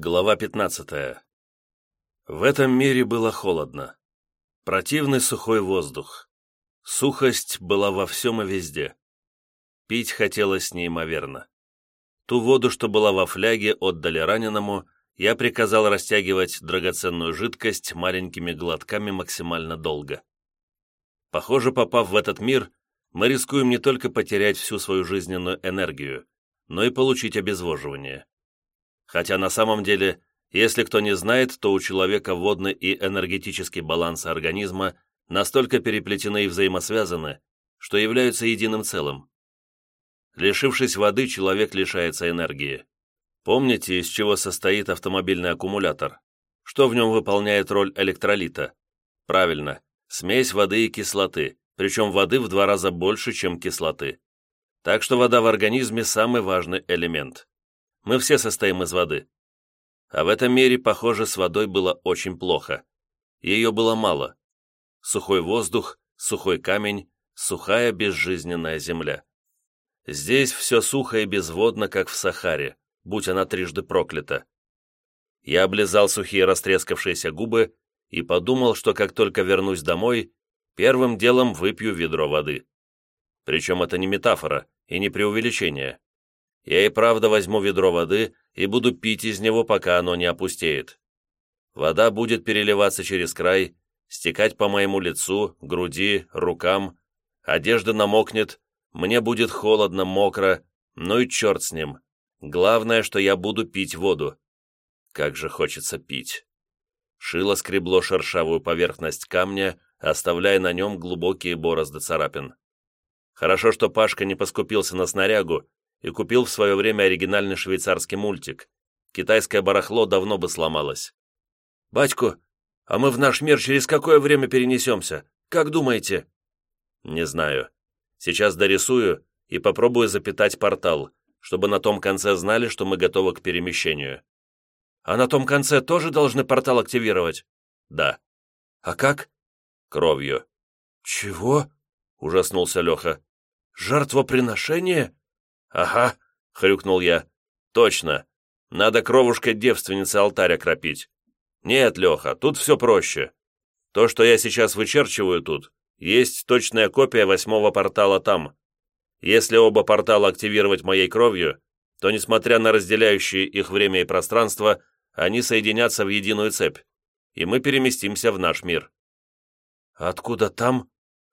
Глава 15. В этом мире было холодно. Противный сухой воздух. Сухость была во всем и везде. Пить хотелось неимоверно. Ту воду, что была во фляге, отдали раненому, я приказал растягивать драгоценную жидкость маленькими глотками максимально долго. Похоже, попав в этот мир, мы рискуем не только потерять всю свою жизненную энергию, но и получить обезвоживание. Хотя на самом деле, если кто не знает, то у человека водный и энергетический баланс организма настолько переплетены и взаимосвязаны, что являются единым целым. Лишившись воды, человек лишается энергии. Помните, из чего состоит автомобильный аккумулятор? Что в нем выполняет роль электролита? Правильно, смесь воды и кислоты, причем воды в два раза больше, чем кислоты. Так что вода в организме – самый важный элемент. Мы все состоим из воды. А в этом мире, похоже, с водой было очень плохо. Ее было мало. Сухой воздух, сухой камень, сухая безжизненная земля. Здесь все сухо и безводно, как в Сахаре, будь она трижды проклята. Я облизал сухие растрескавшиеся губы и подумал, что как только вернусь домой, первым делом выпью ведро воды. Причем это не метафора и не преувеличение я и правда возьму ведро воды и буду пить из него, пока оно не опустеет. Вода будет переливаться через край, стекать по моему лицу, груди, рукам, одежда намокнет, мне будет холодно, мокро, ну и черт с ним. Главное, что я буду пить воду. Как же хочется пить. Шило скребло шершавую поверхность камня, оставляя на нем глубокие борозды царапин. Хорошо, что Пашка не поскупился на снарягу и купил в свое время оригинальный швейцарский мультик. Китайское барахло давно бы сломалось. «Батьку, а мы в наш мир через какое время перенесемся? Как думаете?» «Не знаю. Сейчас дорисую и попробую запитать портал, чтобы на том конце знали, что мы готовы к перемещению». «А на том конце тоже должны портал активировать?» «Да». «А как?» «Кровью». «Чего?» — ужаснулся Леха. «Жертвоприношение?» «Ага», — хрюкнул я. «Точно. Надо кровушкой девственницы алтарь окропить. Нет, Леха, тут все проще. То, что я сейчас вычерчиваю тут, есть точная копия восьмого портала там. Если оба портала активировать моей кровью, то, несмотря на разделяющие их время и пространство, они соединятся в единую цепь, и мы переместимся в наш мир». «Откуда там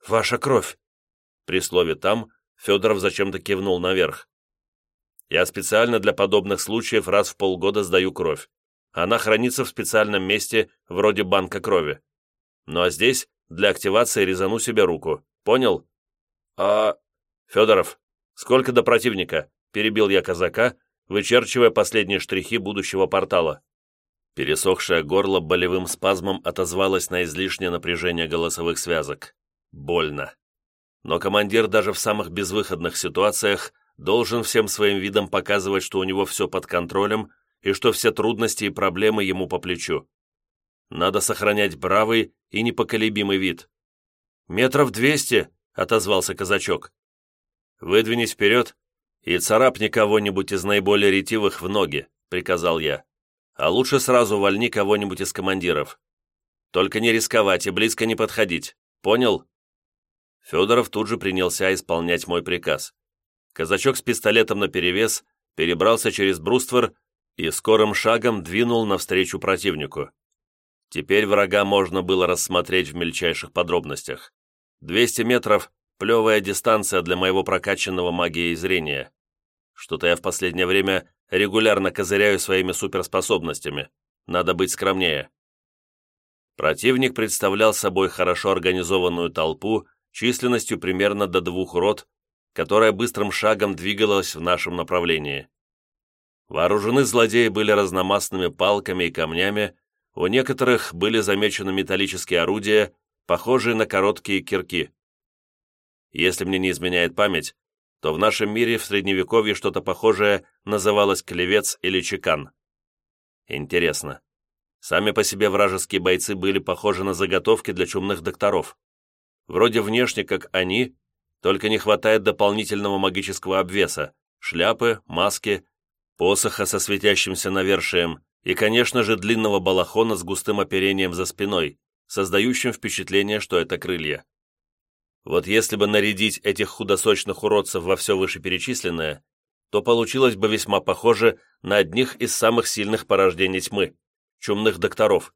ваша кровь?» При слове «там» Федоров зачем-то кивнул наверх. «Я специально для подобных случаев раз в полгода сдаю кровь. Она хранится в специальном месте, вроде банка крови. Ну а здесь для активации резану себе руку. Понял?» «А...» «Федоров, сколько до противника?» Перебил я казака, вычерчивая последние штрихи будущего портала. Пересохшее горло болевым спазмом отозвалось на излишнее напряжение голосовых связок. Больно но командир даже в самых безвыходных ситуациях должен всем своим видом показывать, что у него все под контролем и что все трудности и проблемы ему по плечу. Надо сохранять бравый и непоколебимый вид. «Метров двести!» — отозвался казачок. «Выдвинись вперед и царапни кого-нибудь из наиболее ретивых в ноги», — приказал я. «А лучше сразу вольни кого-нибудь из командиров. Только не рисковать и близко не подходить. Понял?» Федоров тут же принялся исполнять мой приказ. Казачок с пистолетом наперевес перебрался через бруствер и скорым шагом двинул навстречу противнику. Теперь врага можно было рассмотреть в мельчайших подробностях. 200 метров – плевая дистанция для моего прокачанного магией зрения. Что-то я в последнее время регулярно козыряю своими суперспособностями. Надо быть скромнее. Противник представлял собой хорошо организованную толпу численностью примерно до двух рот, которая быстрым шагом двигалась в нашем направлении. Вооружены злодеи были разномастными палками и камнями, у некоторых были замечены металлические орудия, похожие на короткие кирки. Если мне не изменяет память, то в нашем мире в Средневековье что-то похожее называлось клевец или чекан. Интересно. Сами по себе вражеские бойцы были похожи на заготовки для чумных докторов вроде внешне как они, только не хватает дополнительного магического обвеса, шляпы, маски, посоха со светящимся навершием и, конечно же, длинного балахона с густым оперением за спиной, создающим впечатление, что это крылья. Вот если бы нарядить этих худосочных уродцев во все вышеперечисленное, то получилось бы весьма похоже на одних из самых сильных порождений тьмы – чумных докторов.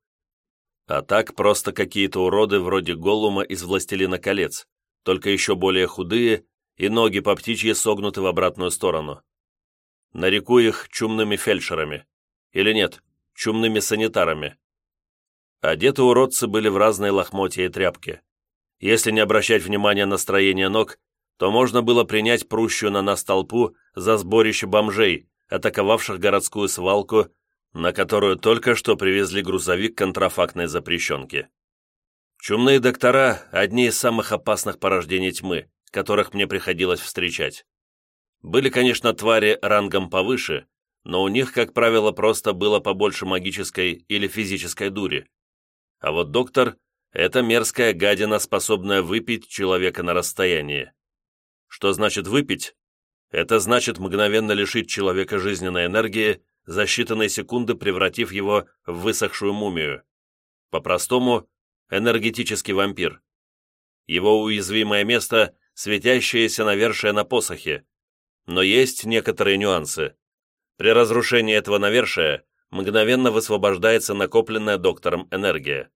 А так просто какие-то уроды вроде Голлума из «Властелина колец», только еще более худые и ноги по птичьи согнуты в обратную сторону. Нареку их чумными фельдшерами. Или нет, чумными санитарами. Одеты уродцы были в разные лохмотья и тряпки. Если не обращать внимания на строение ног, то можно было принять прущую на нас толпу за сборище бомжей, атаковавших городскую свалку, на которую только что привезли грузовик контрафактной запрещенки. Чумные доктора – одни из самых опасных порождений тьмы, которых мне приходилось встречать. Были, конечно, твари рангом повыше, но у них, как правило, просто было побольше магической или физической дури. А вот доктор – это мерзкая гадина, способная выпить человека на расстоянии. Что значит выпить? Это значит мгновенно лишить человека жизненной энергии, за считанные секунды превратив его в высохшую мумию. По-простому, энергетический вампир. Его уязвимое место – светящееся навершие на посохе. Но есть некоторые нюансы. При разрушении этого навершия мгновенно высвобождается накопленная доктором энергия.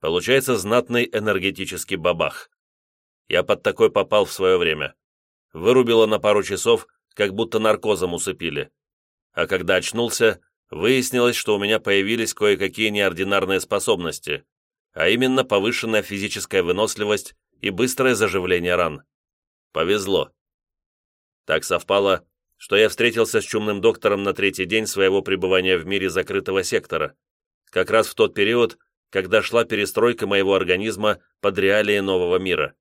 Получается знатный энергетический бабах. Я под такой попал в свое время. Вырубило на пару часов, как будто наркозом усыпили. А когда очнулся, выяснилось, что у меня появились кое-какие неординарные способности, а именно повышенная физическая выносливость и быстрое заживление ран. Повезло. Так совпало, что я встретился с чумным доктором на третий день своего пребывания в мире закрытого сектора, как раз в тот период, когда шла перестройка моего организма под реалии нового мира.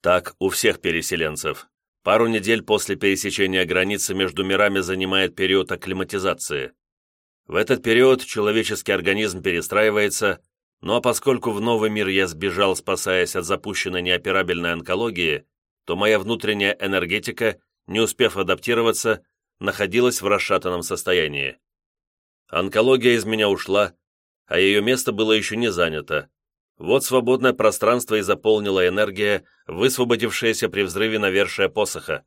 Так у всех переселенцев. Пару недель после пересечения границы между мирами занимает период акклиматизации. В этот период человеческий организм перестраивается, но поскольку в новый мир я сбежал, спасаясь от запущенной неоперабельной онкологии, то моя внутренняя энергетика не успев адаптироваться, находилась в расшатанном состоянии. Онкология из меня ушла, а ее место было еще не занято. Вот свободное пространство и заполнила энергия, высвободившаяся при взрыве навершия посоха.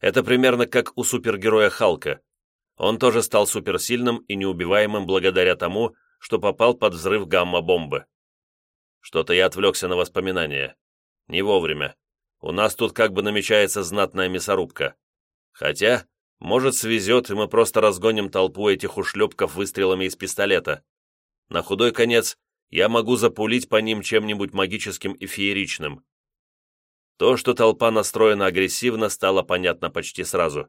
Это примерно как у супергероя Халка. Он тоже стал суперсильным и неубиваемым благодаря тому, что попал под взрыв гамма-бомбы. Что-то я отвлекся на воспоминания. Не вовремя. У нас тут как бы намечается знатная мясорубка. Хотя, может, свезет, и мы просто разгоним толпу этих ушлепков выстрелами из пистолета. На худой конец я могу запулить по ним чем-нибудь магическим и фееричным. То, что толпа настроена агрессивно, стало понятно почти сразу.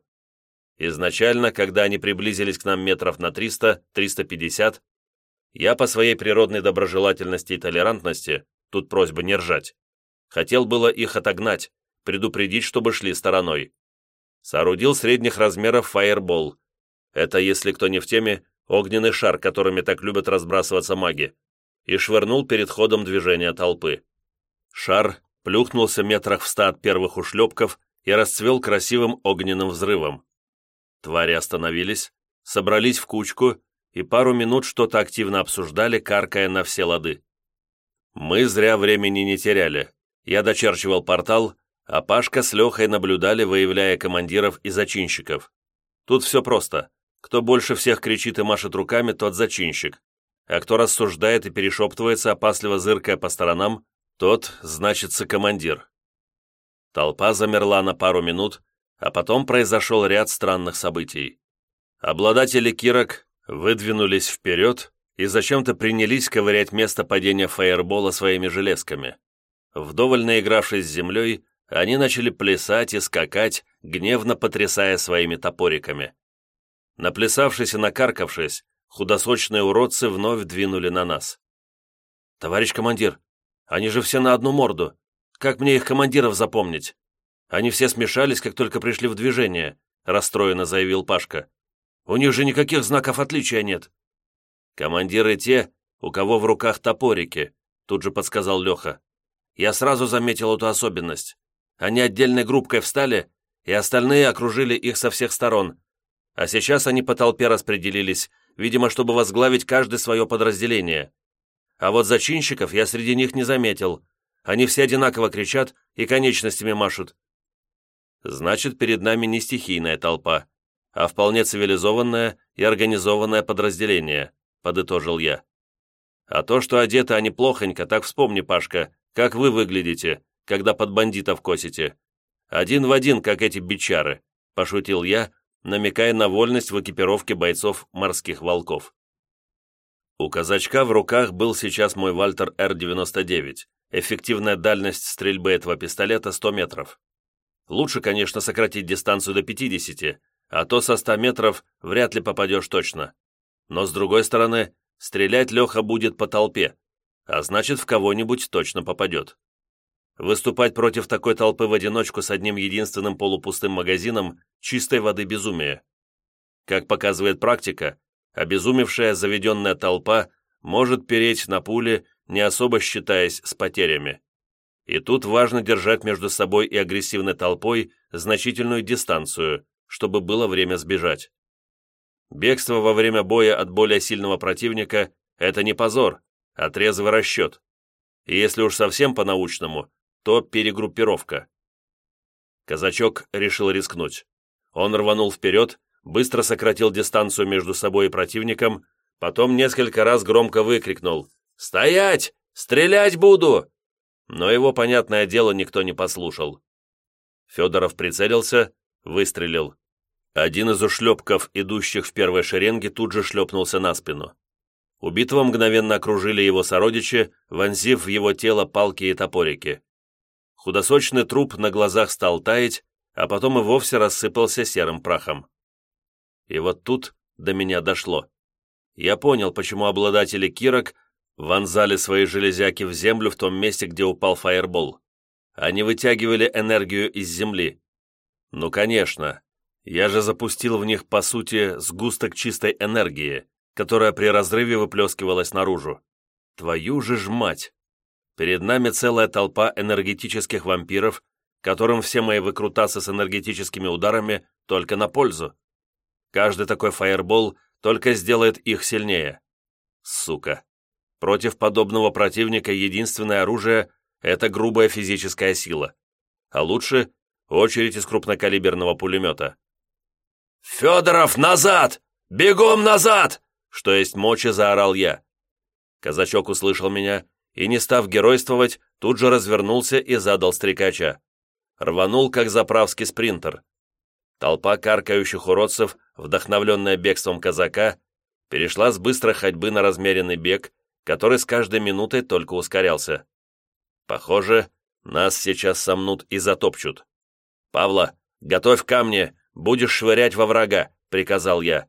Изначально, когда они приблизились к нам метров на 300-350, я по своей природной доброжелательности и толерантности, тут просьба не ржать, Хотел было их отогнать, предупредить, чтобы шли стороной. Соорудил средних размеров фаербол. Это, если кто не в теме, огненный шар, которыми так любят разбрасываться маги, и швырнул перед ходом движения толпы. Шар плюхнулся метрах в ста от первых ушлепков и расцвел красивым огненным взрывом. Твари остановились, собрались в кучку и пару минут что-то активно обсуждали, каркая на все лады. Мы зря времени не теряли. Я дочерчивал портал, а Пашка с Лехой наблюдали, выявляя командиров и зачинщиков. Тут все просто. Кто больше всех кричит и машет руками, тот зачинщик. А кто рассуждает и перешептывается, опасливо зыркая по сторонам, тот, значится, командир. Толпа замерла на пару минут, а потом произошел ряд странных событий. Обладатели кирок выдвинулись вперед и зачем-то принялись ковырять место падения фаербола своими железками. Вдоволь наигравшись с землей, они начали плясать и скакать, гневно потрясая своими топориками. Наплясавшись и накаркавшись, худосочные уродцы вновь двинули на нас. «Товарищ командир, они же все на одну морду. Как мне их командиров запомнить? Они все смешались, как только пришли в движение», расстроенно заявил Пашка. «У них же никаких знаков отличия нет». «Командиры те, у кого в руках топорики», тут же подсказал Леха. Я сразу заметил эту особенность. Они отдельной группкой встали, и остальные окружили их со всех сторон. А сейчас они по толпе распределились, видимо, чтобы возглавить каждое свое подразделение. А вот зачинщиков я среди них не заметил. Они все одинаково кричат и конечностями машут. Значит, перед нами не стихийная толпа, а вполне цивилизованное и организованное подразделение, подытожил я. А то, что одеты они плохонько, так вспомни, Пашка, как вы выглядите, когда под бандитов косите. Один в один, как эти бичары, пошутил я, намекая на вольность в экипировке бойцов морских волков. У казачка в руках был сейчас мой Вальтер Р-99, эффективная дальность стрельбы этого пистолета 100 метров. Лучше, конечно, сократить дистанцию до 50, а то со 100 метров вряд ли попадешь точно. Но с другой стороны, стрелять Леха будет по толпе, а значит, в кого-нибудь точно попадет. Выступать против такой толпы в одиночку с одним единственным полупустым магазином – чистой воды безумие. Как показывает практика, обезумевшая заведенная толпа может переть на пули, не особо считаясь с потерями. И тут важно держать между собой и агрессивной толпой значительную дистанцию, чтобы было время сбежать. Бегство во время боя от более сильного противника – это не позор, а трезвый расчет. И если уж совсем по-научному, то перегруппировка. Казачок решил рискнуть. Он рванул вперед, быстро сократил дистанцию между собой и противником, потом несколько раз громко выкрикнул «Стоять! Стрелять буду!» Но его, понятное дело, никто не послушал. Федоров прицелился, выстрелил. Один из ушлепков, идущих в первой шеренге, тут же шлепнулся на спину. Убитого мгновенно окружили его сородичи, вонзив в его тело палки и топорики. Худосочный труп на глазах стал таять, а потом и вовсе рассыпался серым прахом. И вот тут до меня дошло. Я понял, почему обладатели кирок вонзали свои железяки в землю в том месте, где упал фаербол. Они вытягивали энергию из земли. Ну, конечно, я же запустил в них, по сути, сгусток чистой энергии, которая при разрыве выплескивалась наружу. Твою же ж мать! Перед нами целая толпа энергетических вампиров, которым все мои выкрутасы с энергетическими ударами только на пользу. Каждый такой фаербол только сделает их сильнее. Сука. Против подобного противника единственное оружие – это грубая физическая сила. А лучше – очередь из крупнокалиберного пулемета. «Федоров, назад! Бегом назад!» Что есть мочи, заорал я. Казачок услышал меня и, не став геройствовать, тут же развернулся и задал стрекача. Рванул, как заправский спринтер. Толпа каркающих уродцев, вдохновленная бегством казака, перешла с быстрой ходьбы на размеренный бег, который с каждой минутой только ускорялся. Похоже, нас сейчас сомнут и затопчут. «Павла, готовь камни, будешь швырять во врага», — приказал я.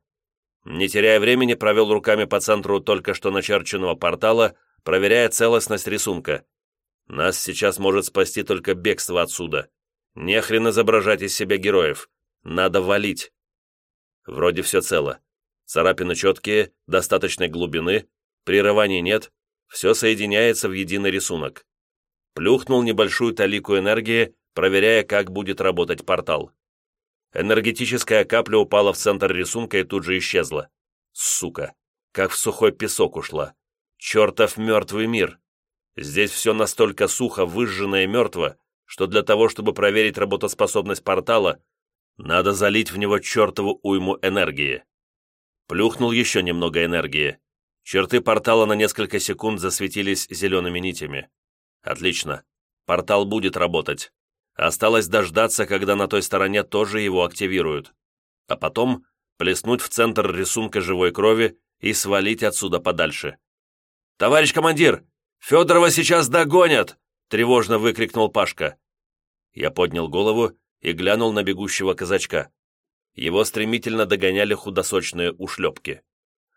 Не теряя времени, провел руками по центру только что начерченного портала, проверяя целостность рисунка. Нас сейчас может спасти только бегство отсюда. Не хрен изображать из себя героев. Надо валить. Вроде все цело. Царапины четкие, достаточной глубины, прерываний нет, все соединяется в единый рисунок. Плюхнул небольшую талику энергии, проверяя, как будет работать портал. Энергетическая капля упала в центр рисунка и тут же исчезла. Сука, как в сухой песок ушла. Чертов мертвый мир! Здесь все настолько сухо, выжжено и мертво, что для того, чтобы проверить работоспособность портала, надо залить в него чертову уйму энергии. Плюхнул еще немного энергии. Черты портала на несколько секунд засветились зелеными нитями. Отлично. Портал будет работать. Осталось дождаться, когда на той стороне тоже его активируют. А потом плеснуть в центр рисунка живой крови и свалить отсюда подальше. «Товарищ командир, Федорова сейчас догонят!» тревожно выкрикнул Пашка. Я поднял голову и глянул на бегущего казачка. Его стремительно догоняли худосочные ушлепки.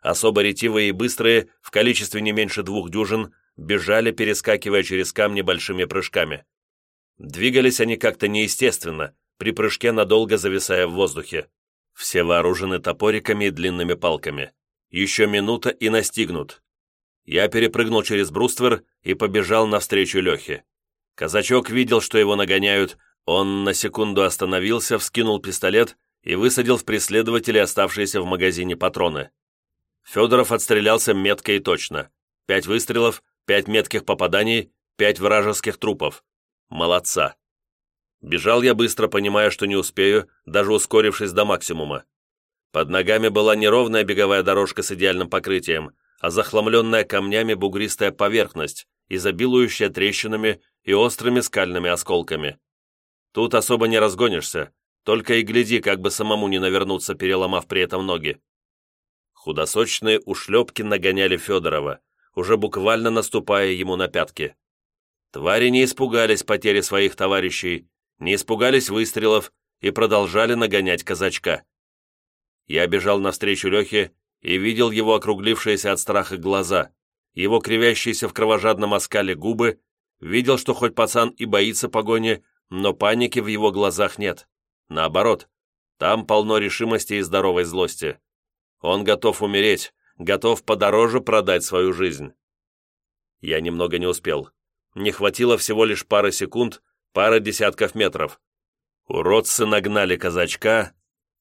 Особо ретивые и быстрые, в количестве не меньше двух дюжин, бежали, перескакивая через камни большими прыжками. Двигались они как-то неестественно, при прыжке надолго зависая в воздухе. Все вооружены топориками и длинными палками. Еще минута и настигнут. Я перепрыгнул через бруствер и побежал навстречу Лехе. Казачок видел, что его нагоняют, он на секунду остановился, вскинул пистолет и высадил в преследователей оставшиеся в магазине патроны. Федоров отстрелялся метко и точно. Пять выстрелов, пять метких попаданий, пять вражеских трупов. Молодца. Бежал я быстро, понимая, что не успею, даже ускорившись до максимума. Под ногами была неровная беговая дорожка с идеальным покрытием, а захламленная камнями бугристая поверхность, изобилующая трещинами и острыми скальными осколками. Тут особо не разгонишься, только и гляди, как бы самому не навернуться, переломав при этом ноги. Худосочные ушлепки нагоняли Федорова, уже буквально наступая ему на пятки. Твари не испугались потери своих товарищей, не испугались выстрелов и продолжали нагонять казачка. Я бежал навстречу Лехе и видел его округлившиеся от страха глаза, его кривящиеся в кровожадном оскале губы, видел, что хоть пацан и боится погони, но паники в его глазах нет. Наоборот, там полно решимости и здоровой злости. Он готов умереть, готов подороже продать свою жизнь. Я немного не успел. Не хватило всего лишь пары секунд, пары десятков метров. Уродцы нагнали казачка,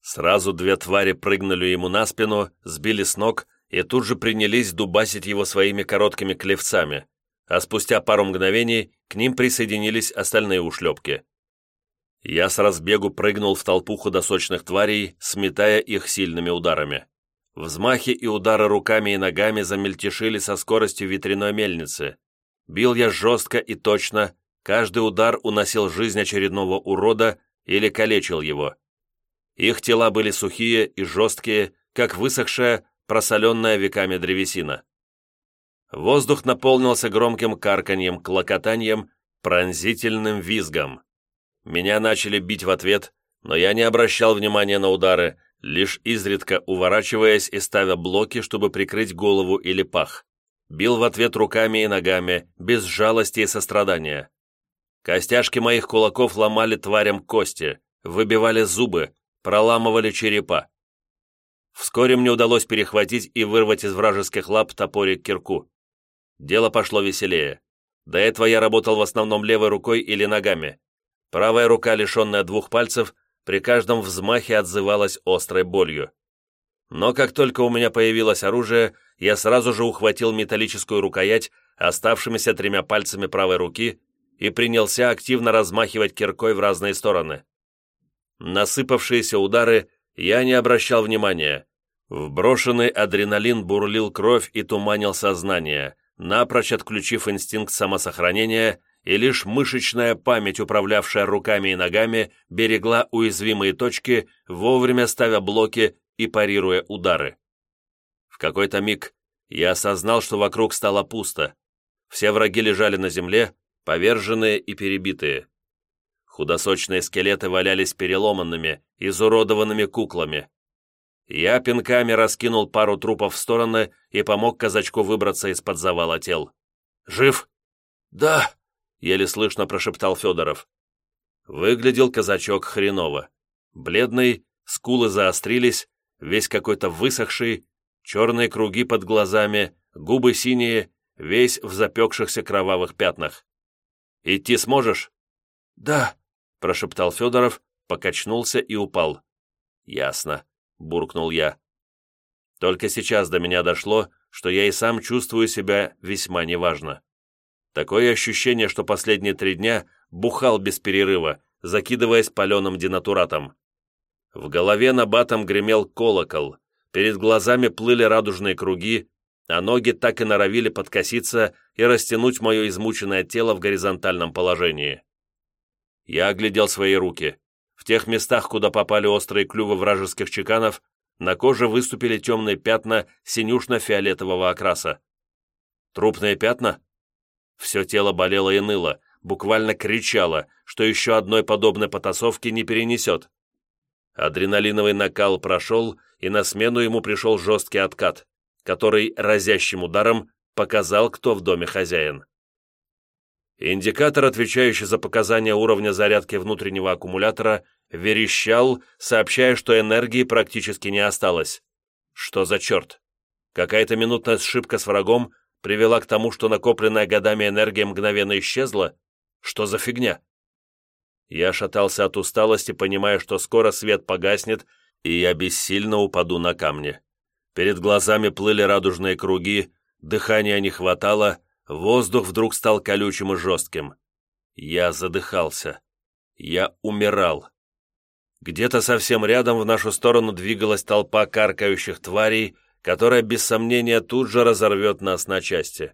сразу две твари прыгнули ему на спину, сбили с ног и тут же принялись дубасить его своими короткими клевцами, а спустя пару мгновений к ним присоединились остальные ушлепки. Я с разбегу прыгнул в толпу худосочных тварей, сметая их сильными ударами. Взмахи и удары руками и ногами замельтешили со скоростью ветряной мельницы. Бил я жестко и точно, каждый удар уносил жизнь очередного урода или калечил его. Их тела были сухие и жесткие, как высохшая, просоленная веками древесина. Воздух наполнился громким карканьем, клокотанием, пронзительным визгом. Меня начали бить в ответ, но я не обращал внимания на удары, лишь изредка уворачиваясь и ставя блоки, чтобы прикрыть голову или пах. Бил в ответ руками и ногами, без жалости и сострадания. Костяшки моих кулаков ломали тварям кости, выбивали зубы, проламывали черепа. Вскоре мне удалось перехватить и вырвать из вражеских лап топорик кирку. Дело пошло веселее. До этого я работал в основном левой рукой или ногами. Правая рука, лишенная двух пальцев, при каждом взмахе отзывалась острой болью. Но как только у меня появилось оружие, я сразу же ухватил металлическую рукоять оставшимися тремя пальцами правой руки и принялся активно размахивать киркой в разные стороны. Насыпавшиеся удары я не обращал внимания. Вброшенный адреналин бурлил кровь и туманил сознание, напрочь отключив инстинкт самосохранения и лишь мышечная память, управлявшая руками и ногами, берегла уязвимые точки, вовремя ставя блоки и парируя удары. В какой-то миг я осознал, что вокруг стало пусто. Все враги лежали на земле, поверженные и перебитые. Худосочные скелеты валялись переломанными, изуродованными куклами. Я пинками раскинул пару трупов в стороны и помог казачку выбраться из-под завала тел. «Жив?» «Да», еле слышно прошептал Федоров. Выглядел казачок хреново. Бледный, скулы заострились, весь какой-то высохший, черные круги под глазами, губы синие, весь в запекшихся кровавых пятнах. «Идти сможешь?» «Да», — прошептал Федоров, покачнулся и упал. «Ясно», — буркнул я. Только сейчас до меня дошло, что я и сам чувствую себя весьма неважно. Такое ощущение, что последние три дня бухал без перерыва, закидываясь паленым денатуратом. В голове на батом гремел колокол, перед глазами плыли радужные круги, а ноги так и норовили подкоситься и растянуть мое измученное тело в горизонтальном положении. Я оглядел свои руки. В тех местах, куда попали острые клювы вражеских чеканов, на коже выступили темные пятна синюшно-фиолетового окраса. Трупные пятна? Все тело болело и ныло, буквально кричало, что еще одной подобной потасовки не перенесет. Адреналиновый накал прошел, и на смену ему пришел жесткий откат, который разящим ударом показал, кто в доме хозяин. Индикатор, отвечающий за показания уровня зарядки внутреннего аккумулятора, верещал, сообщая, что энергии практически не осталось. Что за черт? Какая-то минутная сшибка с врагом привела к тому, что накопленная годами энергия мгновенно исчезла? Что за фигня? Я шатался от усталости, понимая, что скоро свет погаснет, и я бессильно упаду на камни. Перед глазами плыли радужные круги, дыхания не хватало, воздух вдруг стал колючим и жестким. Я задыхался. Я умирал. Где-то совсем рядом в нашу сторону двигалась толпа каркающих тварей, которая без сомнения тут же разорвет нас на части.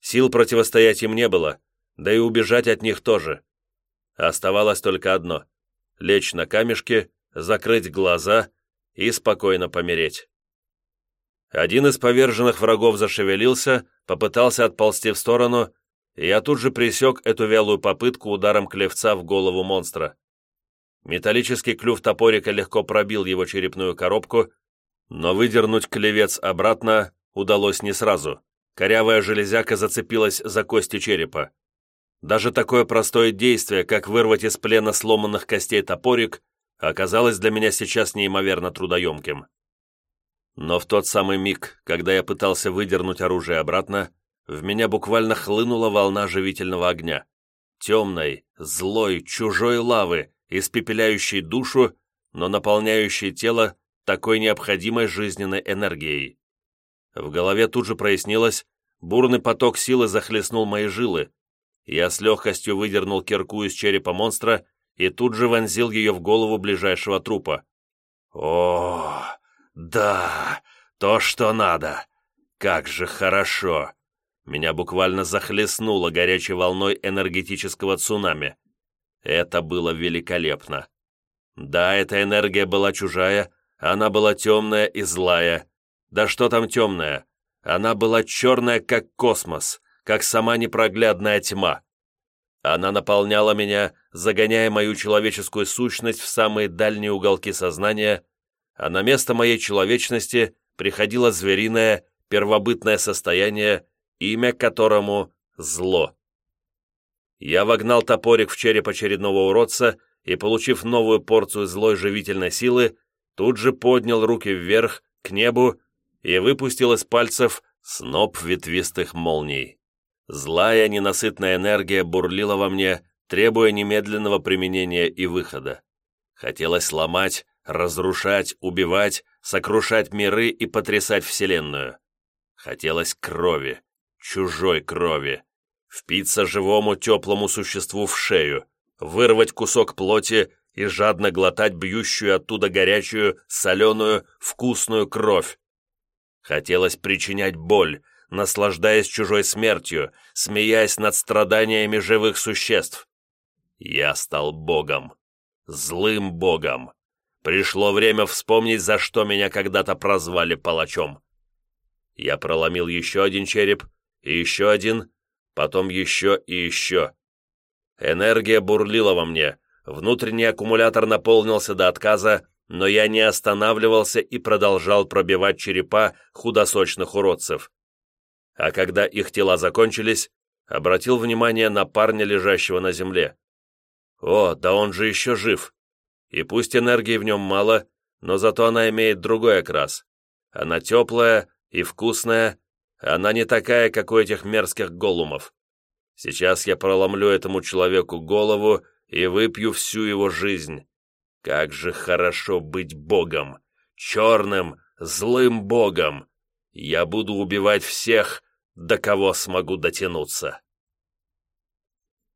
Сил противостоять им не было, да и убежать от них тоже. Оставалось только одно — лечь на камешке, закрыть глаза и спокойно помереть. Один из поверженных врагов зашевелился, попытался отползти в сторону, и я тут же пресек эту вялую попытку ударом клевца в голову монстра. Металлический клюв топорика легко пробил его черепную коробку, но выдернуть клевец обратно удалось не сразу. Корявая железяка зацепилась за кости черепа. Даже такое простое действие, как вырвать из плена сломанных костей топорик, оказалось для меня сейчас неимоверно трудоемким. Но в тот самый миг, когда я пытался выдернуть оружие обратно, в меня буквально хлынула волна живительного огня. Темной, злой, чужой лавы, испепеляющей душу, но наполняющей тело такой необходимой жизненной энергией. В голове тут же прояснилось, бурный поток силы захлестнул мои жилы. Я с легкостью выдернул кирку из черепа монстра и тут же вонзил ее в голову ближайшего трупа. О, да, то, что надо. Как же хорошо. Меня буквально захлестнуло горячей волной энергетического цунами. Это было великолепно. Да, эта энергия была чужая, она была темная и злая. Да что там темная? Она была черная, как космос, как сама непроглядная тьма. Она наполняла меня, загоняя мою человеческую сущность в самые дальние уголки сознания, а на место моей человечности приходило звериное, первобытное состояние, имя которому — зло. Я вогнал топорик в череп очередного уродца и, получив новую порцию злой живительной силы, тут же поднял руки вверх, к небу, и выпустил из пальцев сноп ветвистых молний. Злая ненасытная энергия бурлила во мне, требуя немедленного применения и выхода. Хотелось ломать, разрушать, убивать, сокрушать миры и потрясать Вселенную. Хотелось крови, чужой крови, впиться живому теплому существу в шею, вырвать кусок плоти и жадно глотать бьющую оттуда горячую, соленую, вкусную кровь. Хотелось причинять боль, наслаждаясь чужой смертью, смеясь над страданиями живых существ. Я стал богом, злым богом, Пришло время вспомнить, за что меня когда-то прозвали палачом. Я проломил еще один череп, и еще один, потом еще и еще. Энергия бурлила во мне, внутренний аккумулятор наполнился до отказа, но я не останавливался и продолжал пробивать черепа худосочных уродцев. А когда их тела закончились, обратил внимание на парня, лежащего на земле. «О, да он же еще жив!» И пусть энергии в нем мало, но зато она имеет другой окрас. Она теплая и вкусная, она не такая, как у этих мерзких голумов. Сейчас я проломлю этому человеку голову и выпью всю его жизнь. Как же хорошо быть богом! Черным, злым богом! Я буду убивать всех, до кого смогу дотянуться.